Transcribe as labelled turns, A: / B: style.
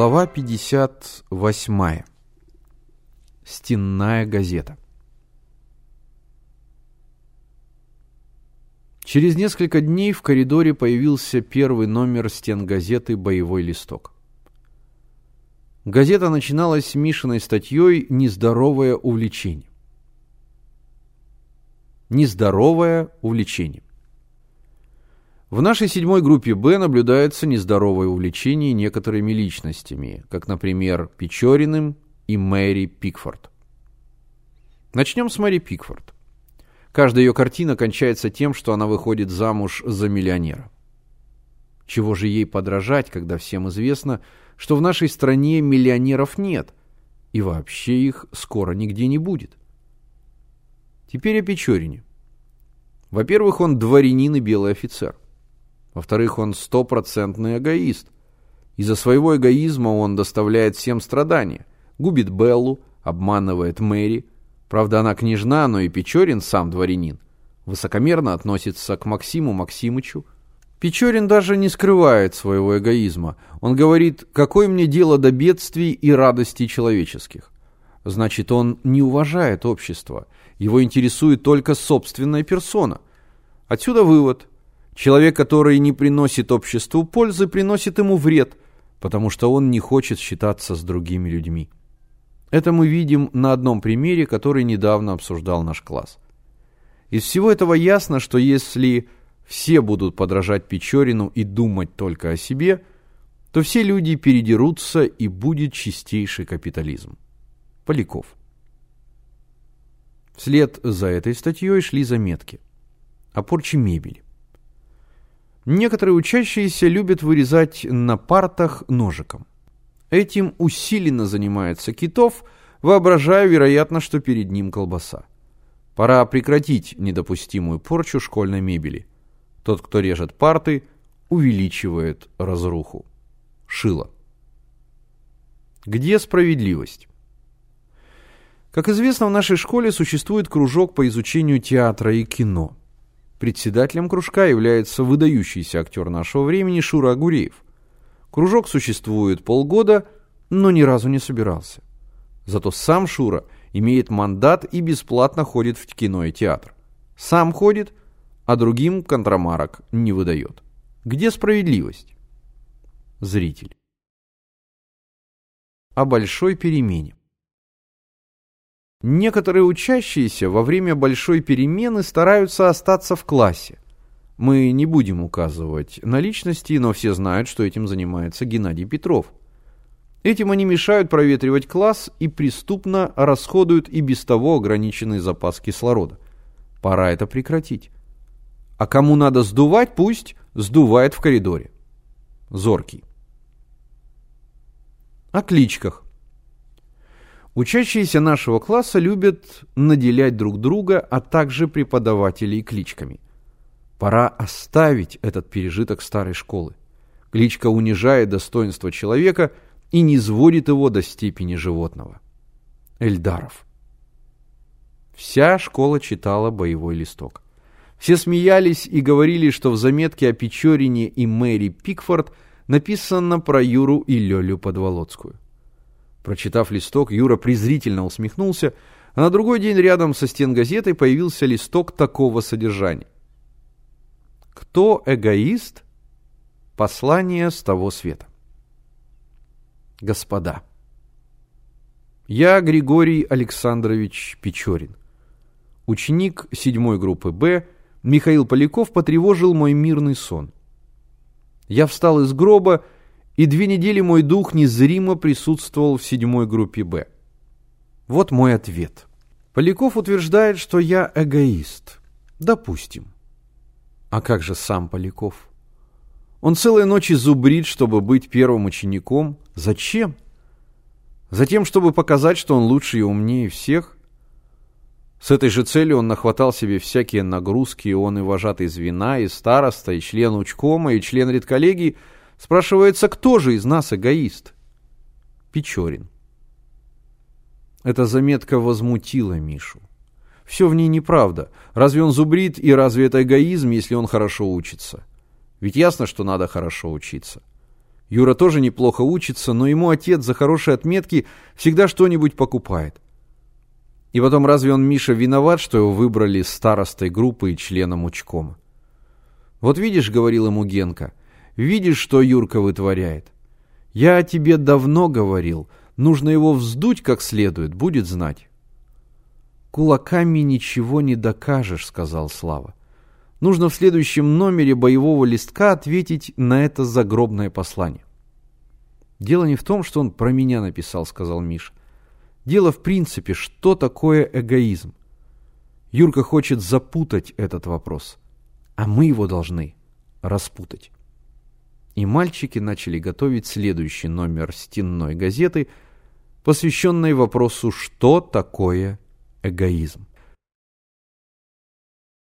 A: Глава 58. Стенная газета. Через несколько дней в коридоре появился первый номер стен газеты «Боевой листок». Газета начиналась Мишиной статьей «Нездоровое увлечение». Нездоровое увлечение. В нашей седьмой группе «Б» наблюдается нездоровое увлечение некоторыми личностями, как, например, Печориным и Мэри Пикфорд. Начнем с Мэри Пикфорд. Каждая ее картина кончается тем, что она выходит замуж за миллионера. Чего же ей подражать, когда всем известно, что в нашей стране миллионеров нет, и вообще их скоро нигде не будет? Теперь о Печорине. Во-первых, он дворянин и белый офицер. Во-вторых, он стопроцентный эгоист. Из-за своего эгоизма он доставляет всем страдания. Губит Беллу, обманывает Мэри. Правда, она княжна, но и Печорин сам дворянин. Высокомерно относится к Максиму Максимычу. Печорин даже не скрывает своего эгоизма. Он говорит, какое мне дело до бедствий и радостей человеческих. Значит, он не уважает общество. Его интересует только собственная персона. Отсюда вывод. Человек, который не приносит обществу пользы, приносит ему вред, потому что он не хочет считаться с другими людьми. Это мы видим на одном примере, который недавно обсуждал наш класс. Из всего этого ясно, что если все будут подражать Печорину и думать только о себе, то все люди передерутся и будет чистейший капитализм. Поляков. Вслед за этой статьей шли заметки о порче мебели. Некоторые учащиеся любят вырезать на партах ножиком. Этим усиленно занимается Китов, воображая, вероятно, что перед ним колбаса. Пора прекратить недопустимую порчу школьной мебели. Тот, кто режет парты, увеличивает разруху. Шило. Где справедливость? Как известно, в нашей школе существует кружок по изучению театра и кино – Председателем кружка является выдающийся актер нашего времени Шура Агуреев. Кружок существует полгода, но ни разу не собирался. Зато сам Шура имеет мандат и бесплатно ходит в кино и театр. Сам ходит, а другим контрамарок не выдает. Где справедливость? Зритель. О большой перемене. Некоторые учащиеся во время большой перемены стараются остаться в классе. Мы не будем указывать на личности, но все знают, что этим занимается Геннадий Петров. Этим они мешают проветривать класс и преступно расходуют и без того ограниченный запас кислорода. Пора это прекратить. А кому надо сдувать, пусть сдувает в коридоре. Зоркий. О кличках. Учащиеся нашего класса любят наделять друг друга, а также преподавателей кличками. Пора оставить этот пережиток старой школы. Кличка унижает достоинство человека и не сводит его до степени животного. Эльдаров. Вся школа читала боевой листок. Все смеялись и говорили, что в заметке о Печорине и Мэри Пикфорд написано про Юру и Лёлю Подволоцкую. Прочитав листок, Юра презрительно усмехнулся, а на другой день рядом со стен газетой появился листок такого содержания. «Кто эгоист?» Послание с того света. Господа, я Григорий Александрович Печорин. Ученик седьмой группы «Б» Михаил Поляков потревожил мой мирный сон. Я встал из гроба и две недели мой дух незримо присутствовал в седьмой группе «Б». Вот мой ответ. Поляков утверждает, что я эгоист. Допустим. А как же сам Поляков? Он целые ночи зубрит, чтобы быть первым учеником. Зачем? Затем, чтобы показать, что он лучше и умнее всех? С этой же целью он нахватал себе всякие нагрузки, и он и вожатый звена, и староста, и член учкома, и член редколлегии – Спрашивается, кто же из нас эгоист? Печорин. Эта заметка возмутила Мишу. Все в ней неправда. Разве он зубрит и разве это эгоизм, если он хорошо учится? Ведь ясно, что надо хорошо учиться. Юра тоже неплохо учится, но ему отец за хорошие отметки всегда что-нибудь покупает. И потом, разве он, Миша, виноват, что его выбрали старостой группы и членом учкома? «Вот видишь, — говорил ему Генка, — видишь, что Юрка вытворяет? Я о тебе давно говорил, нужно его вздуть как следует, будет знать». «Кулаками ничего не докажешь», — сказал Слава. «Нужно в следующем номере боевого листка ответить на это загробное послание». «Дело не в том, что он про меня написал», — сказал Миша. «Дело в принципе, что такое эгоизм. Юрка хочет запутать этот вопрос, а мы его должны распутать». И мальчики начали готовить следующий номер стенной газеты, посвященный вопросу «Что такое эгоизм?».